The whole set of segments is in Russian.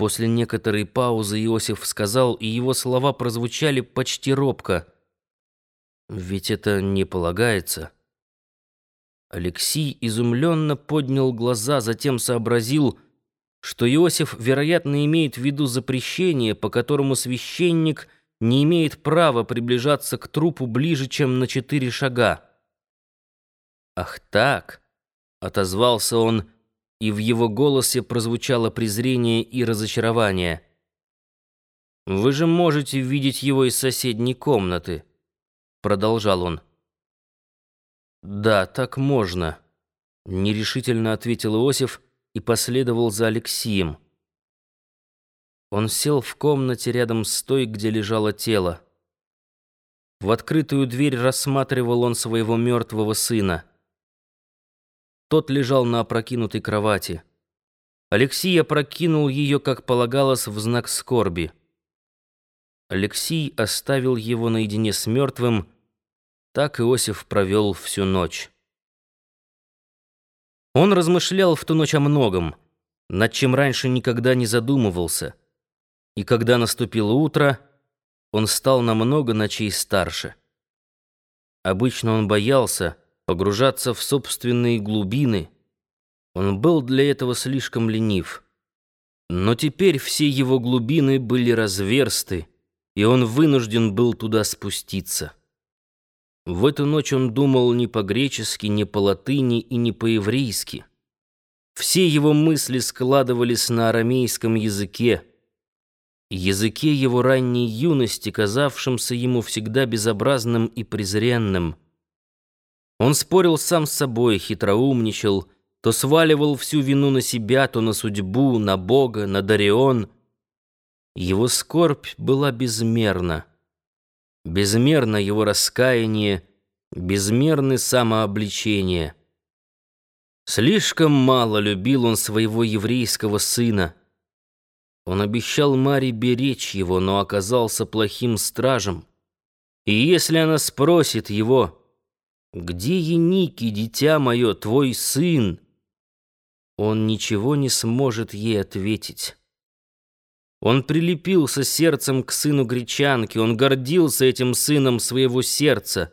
После некоторой паузы Иосиф сказал, и его слова прозвучали почти робко. «Ведь это не полагается». Алексей изумленно поднял глаза, затем сообразил, что Иосиф, вероятно, имеет в виду запрещение, по которому священник не имеет права приближаться к трупу ближе, чем на четыре шага. «Ах так!» — отозвался он, и в его голосе прозвучало презрение и разочарование. «Вы же можете видеть его из соседней комнаты», — продолжал он. «Да, так можно», — нерешительно ответил Иосиф и последовал за Алексием. Он сел в комнате рядом с той, где лежало тело. В открытую дверь рассматривал он своего мертвого сына. Тот лежал на опрокинутой кровати. Алексей опрокинул ее, как полагалось, в знак скорби. Алексей оставил его наедине с мертвым, так Иосиф провел всю ночь. Он размышлял в ту ночь о многом, над чем раньше никогда не задумывался. И когда наступило утро, он стал намного ночей старше. Обычно он боялся погружаться в собственные глубины. Он был для этого слишком ленив. Но теперь все его глубины были разверсты, и он вынужден был туда спуститься. В эту ночь он думал не по-гречески, не по-латыни и не по-еврейски. Все его мысли складывались на арамейском языке, языке его ранней юности, казавшемся ему всегда безобразным и презренным. Он спорил сам с собой, хитроумничал, то сваливал всю вину на себя, то на судьбу, на Бога, на Дарион. Его скорбь была безмерна. Безмерно его раскаяние, безмерны самообличение. Слишком мало любил он своего еврейского сына. Он обещал Маре беречь его, но оказался плохим стражем. И если она спросит его, «Где Еники, дитя мое, твой сын?» Он ничего не сможет ей ответить. Он прилепился сердцем к сыну гречанки, он гордился этим сыном своего сердца.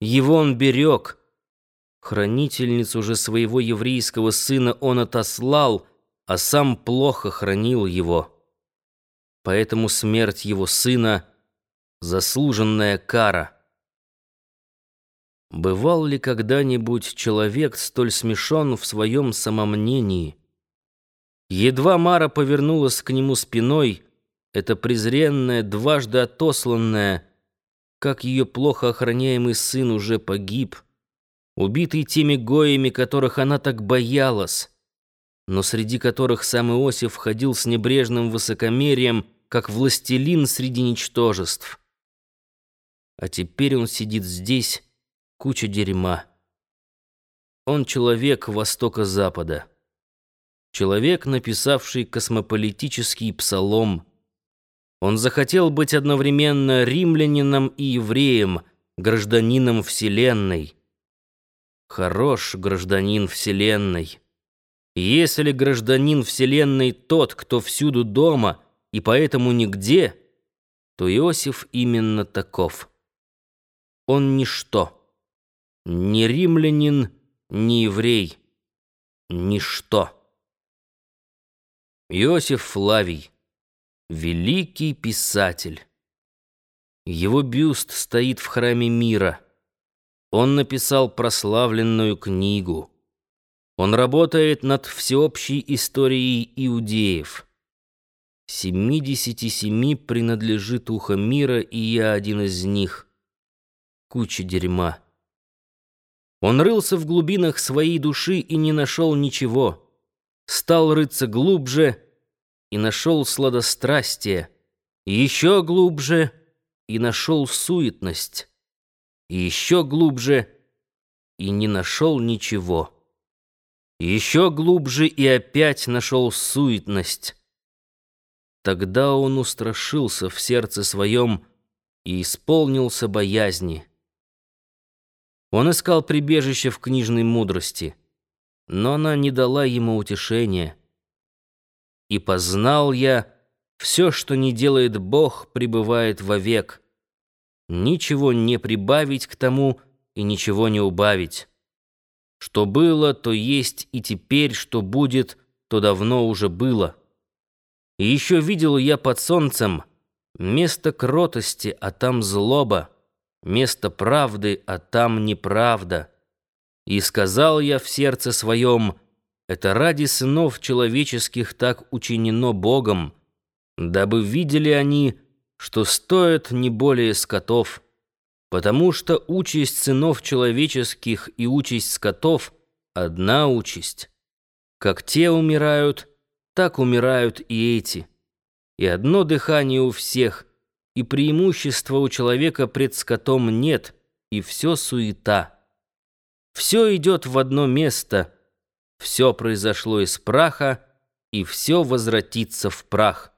Его он берег. Хранительницу же своего еврейского сына он отослал, а сам плохо хранил его. Поэтому смерть его сына — заслуженная кара. Бывал ли когда-нибудь человек столь смешон в своем самомнении? Едва Мара повернулась к нему спиной, эта презренная, дважды отосланная, как ее плохо охраняемый сын уже погиб, убитый теми гоями, которых она так боялась, но среди которых сам Иосиф ходил с небрежным высокомерием, как властелин среди ничтожеств. А теперь он сидит здесь, куча дерьма. Он человек Востока-Запада. Человек, написавший космополитический псалом. Он захотел быть одновременно римлянином и евреем, гражданином Вселенной. Хорош гражданин Вселенной. Если гражданин Вселенной тот, кто всюду дома и поэтому нигде, то Иосиф именно таков. Он ничто. Ни римлянин, ни еврей. Ничто. Иосиф Флавий, великий писатель. Его бюст стоит в храме мира. Он написал прославленную книгу. Он работает над всеобщей историей иудеев. Семидесяти семи принадлежит ухо мира, и я один из них. Куча дерьма. Он рылся в глубинах своей души и не нашел ничего стал рыться глубже и нашел сладострастие, еще глубже и нашел суетность, и еще глубже и не нашел ничего. Еще глубже и опять нашел суетность. Тогда он устрашился в сердце своем и исполнился боязни. Он искал прибежище в книжной мудрости — но она не дала ему утешения. И познал я, все, что не делает Бог, пребывает вовек. Ничего не прибавить к тому и ничего не убавить. Что было, то есть и теперь, что будет, то давно уже было. И еще видел я под солнцем место кротости, а там злоба, место правды, а там неправда. И сказал я в сердце своем, это ради сынов человеческих так учинено Богом, дабы видели они, что стоят не более скотов, потому что участь сынов человеческих и участь скотов — одна участь. Как те умирают, так умирают и эти. И одно дыхание у всех, и преимущества у человека пред скотом нет, и все суета. Все идет в одно место, все произошло из праха, и все возвратится в прах.